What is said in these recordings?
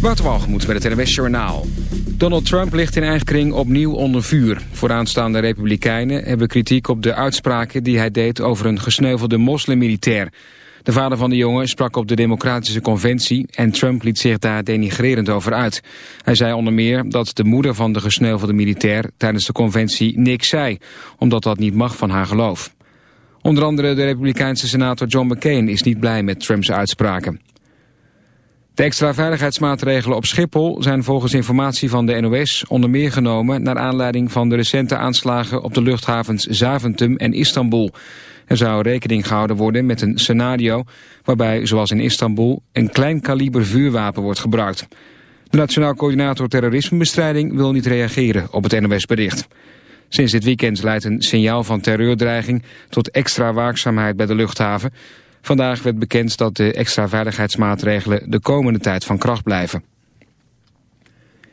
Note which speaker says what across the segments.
Speaker 1: Waterwalgemoed met het NWS Journaal. Donald Trump ligt in eigen kring opnieuw onder vuur. Vooraanstaande republikeinen hebben kritiek op de uitspraken die hij deed over een gesneuvelde moslimmilitair. De vader van de jongen sprak op de democratische conventie en Trump liet zich daar denigrerend over uit. Hij zei onder meer dat de moeder van de gesneuvelde militair tijdens de conventie niks zei, omdat dat niet mag van haar geloof. Onder andere de republikeinse senator John McCain is niet blij met Trumps uitspraken. De extra veiligheidsmaatregelen op Schiphol zijn volgens informatie van de NOS onder meer genomen naar aanleiding van de recente aanslagen op de luchthavens Zaventem en Istanbul. Er zou rekening gehouden worden met een scenario waarbij, zoals in Istanbul, een klein kaliber vuurwapen wordt gebruikt. De Nationaal Coördinator Terrorismebestrijding wil niet reageren op het NOS-bericht. Sinds dit weekend leidt een signaal van terreurdreiging tot extra waakzaamheid bij de luchthaven. Vandaag werd bekend dat de extra veiligheidsmaatregelen de komende tijd van kracht blijven.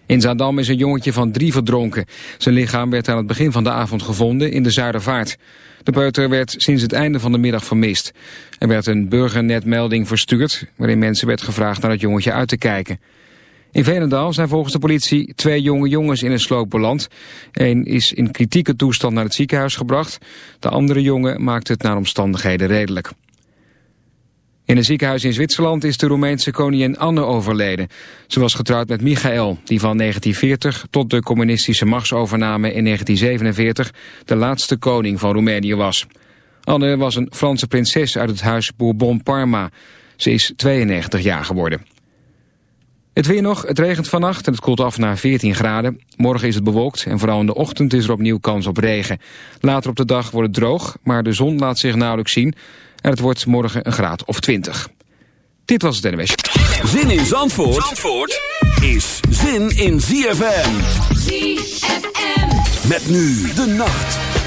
Speaker 1: In Zaandam is een jongetje van drie verdronken. Zijn lichaam werd aan het begin van de avond gevonden in de Zuidervaart. De peuter werd sinds het einde van de middag vermist. Er werd een burgernetmelding verstuurd... waarin mensen werd gevraagd naar het jongetje uit te kijken. In Veenendaal zijn volgens de politie twee jonge jongens in een sloop beland. Eén is in kritieke toestand naar het ziekenhuis gebracht. De andere jongen maakt het naar omstandigheden redelijk. In een ziekenhuis in Zwitserland is de Roemeense koningin Anne overleden. Ze was getrouwd met Michael, die van 1940 tot de communistische machtsovername in 1947 de laatste koning van Roemenië was. Anne was een Franse prinses uit het huis Bourbon-Parma. Ze is 92 jaar geworden. Het weer nog, het regent vannacht en het koelt af naar 14 graden. Morgen is het bewolkt en vooral in de ochtend is er opnieuw kans op regen. Later op de dag wordt het droog, maar de zon laat zich nauwelijks zien... En het wordt morgen een graad of 20. Dit was het NWS.
Speaker 2: Zin in Zandvoort, Zandvoort is zin in ZFM. ZFM. Met nu de nacht.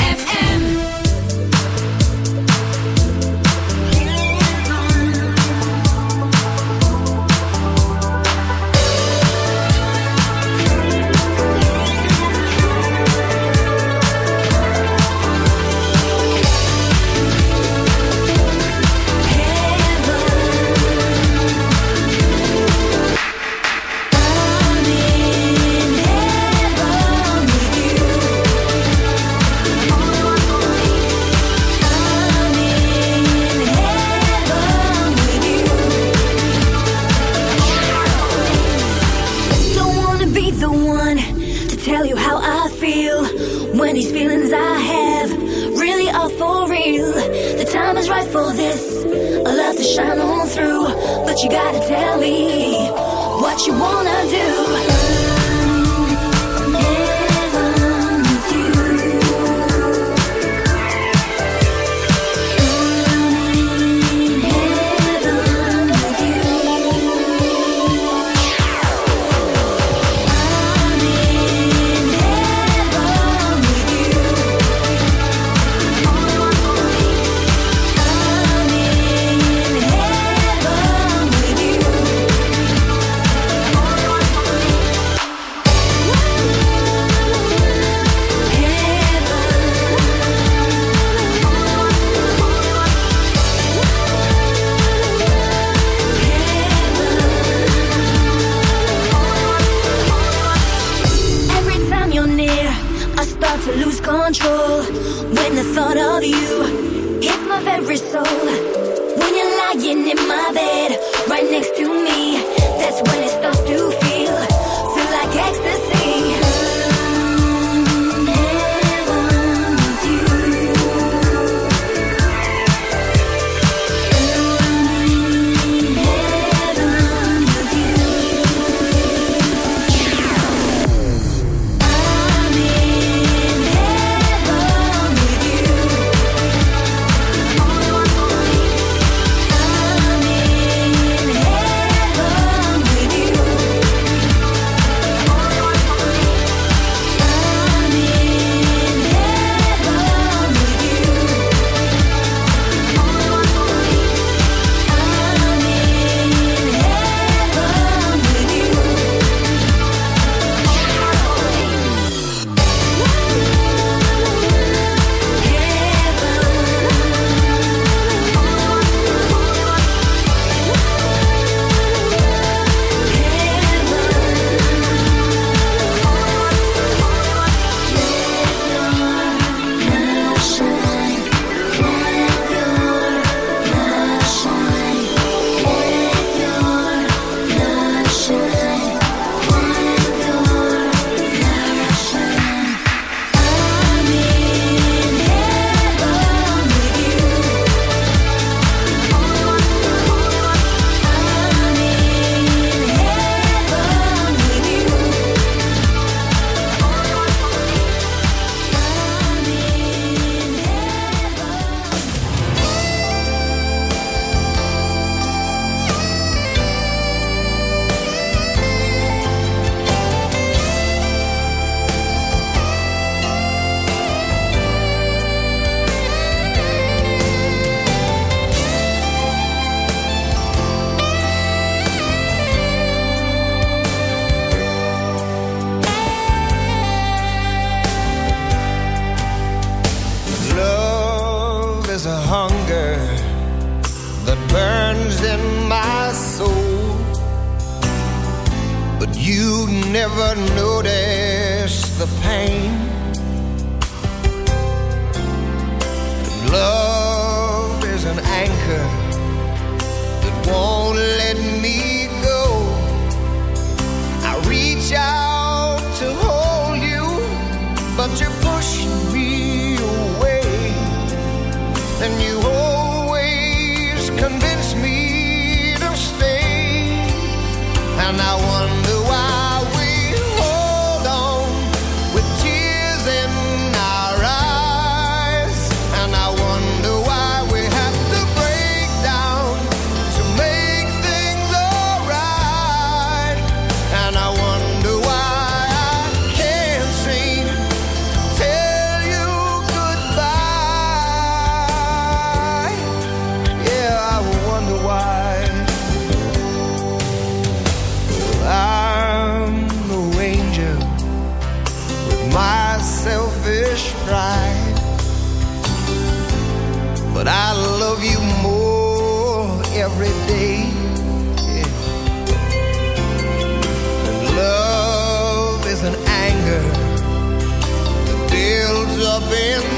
Speaker 3: man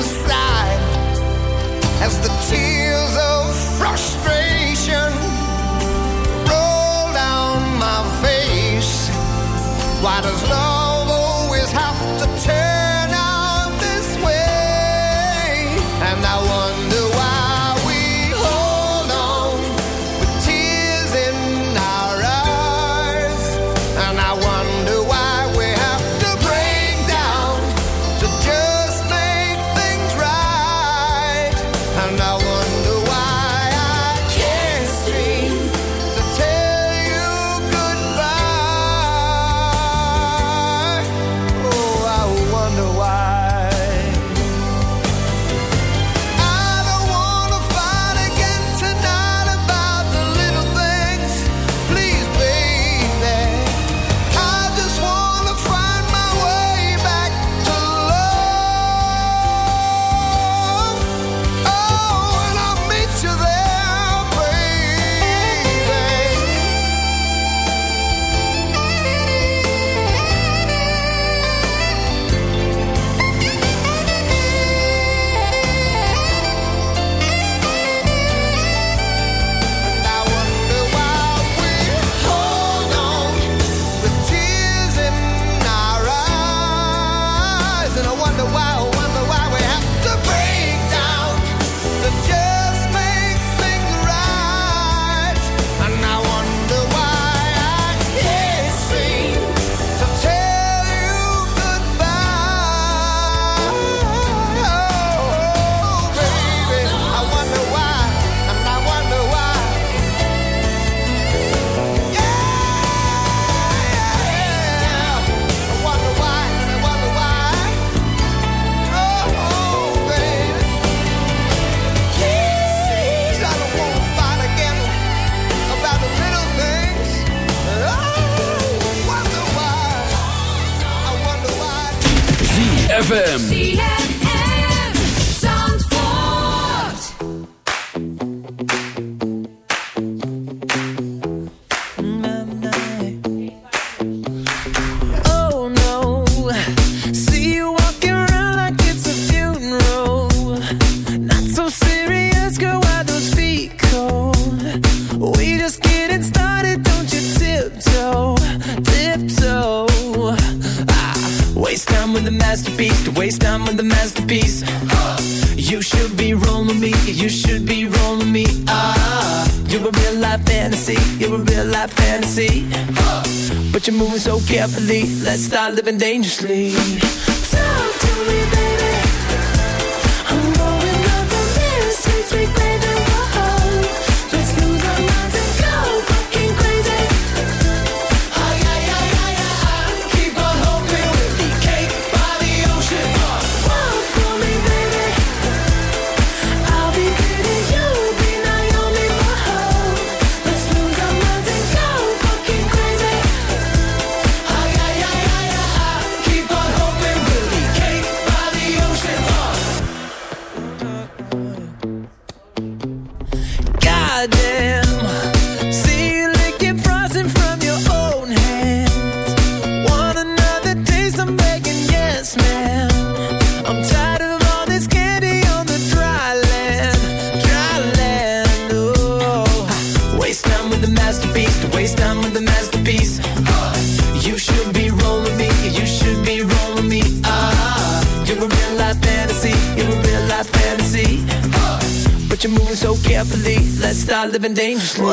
Speaker 3: living dangerously.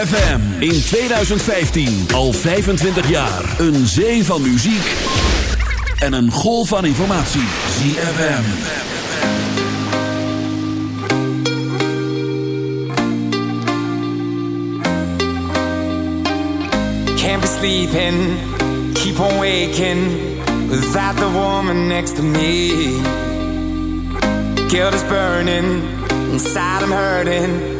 Speaker 2: ZFM in 2015 al 25 jaar. Een zee van muziek en een golf van informatie. ZFM.
Speaker 3: Can't be sleeping, keep on waking without the woman next to me. Guilt is burning, inside I'm hurting.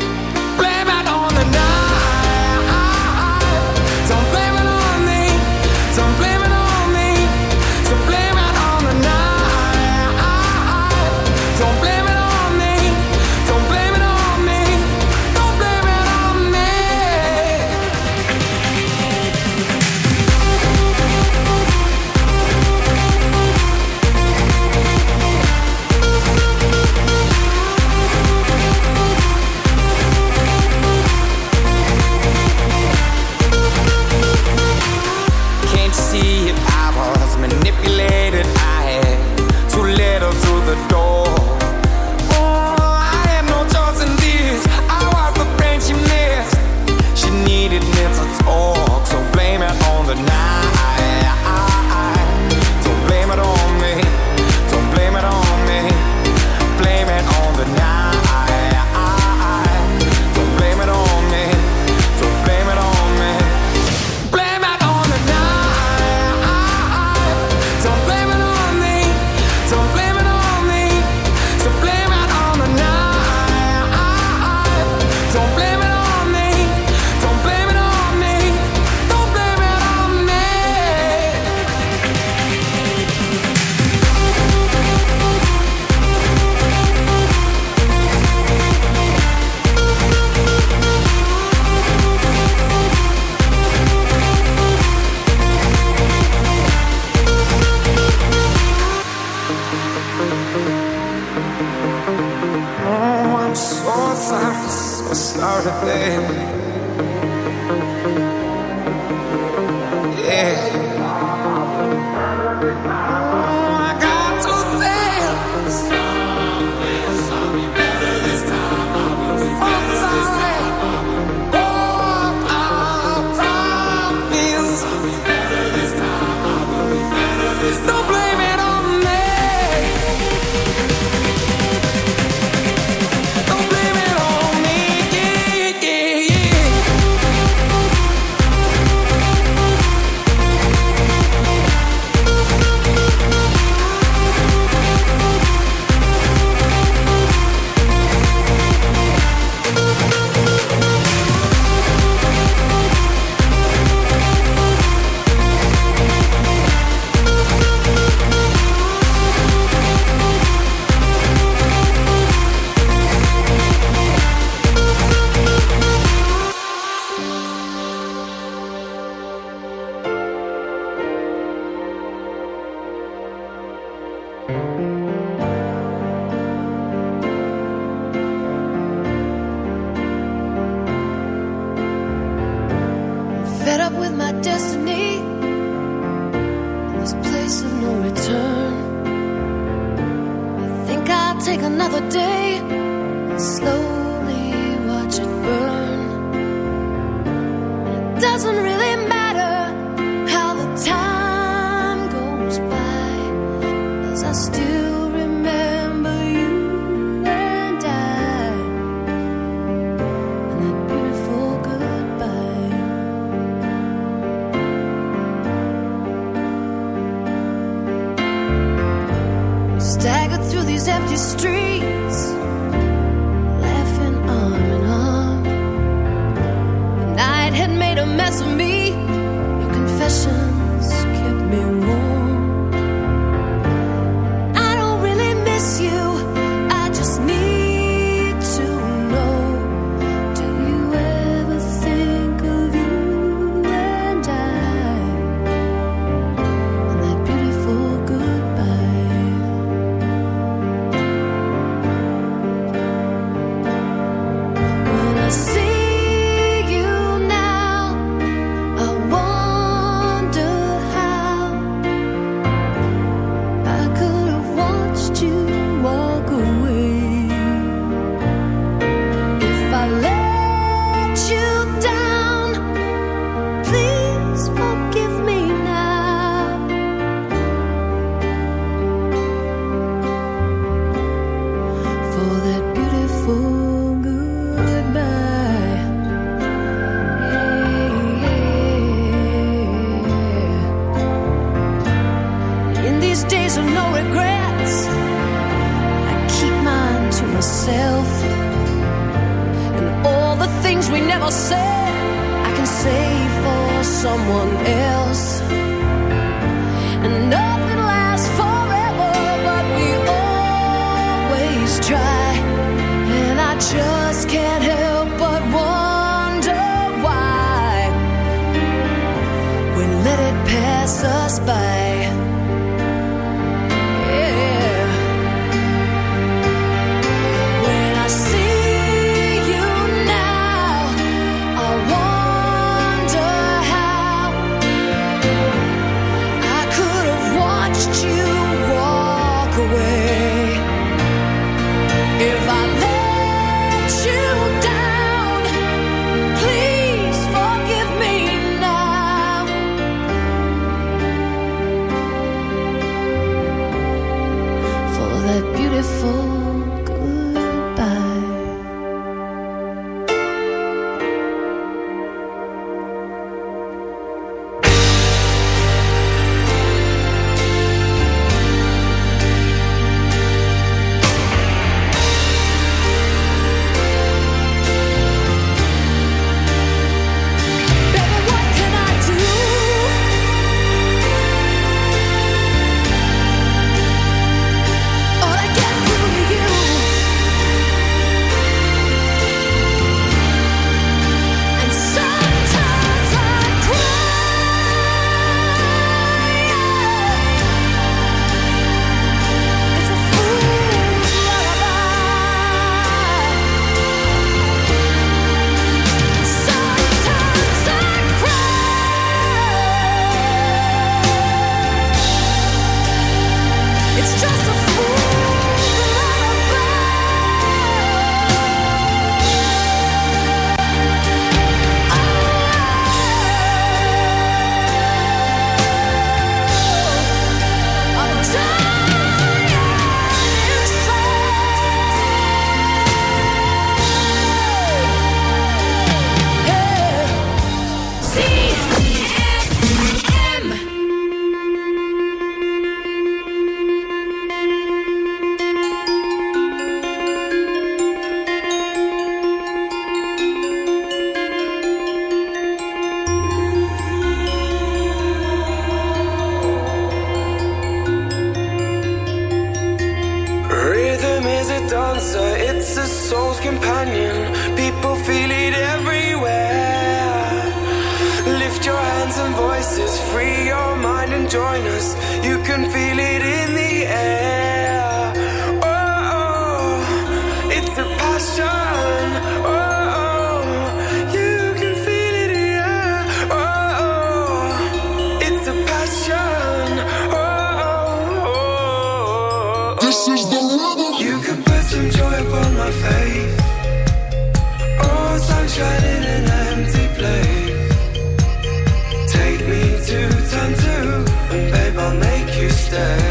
Speaker 3: sister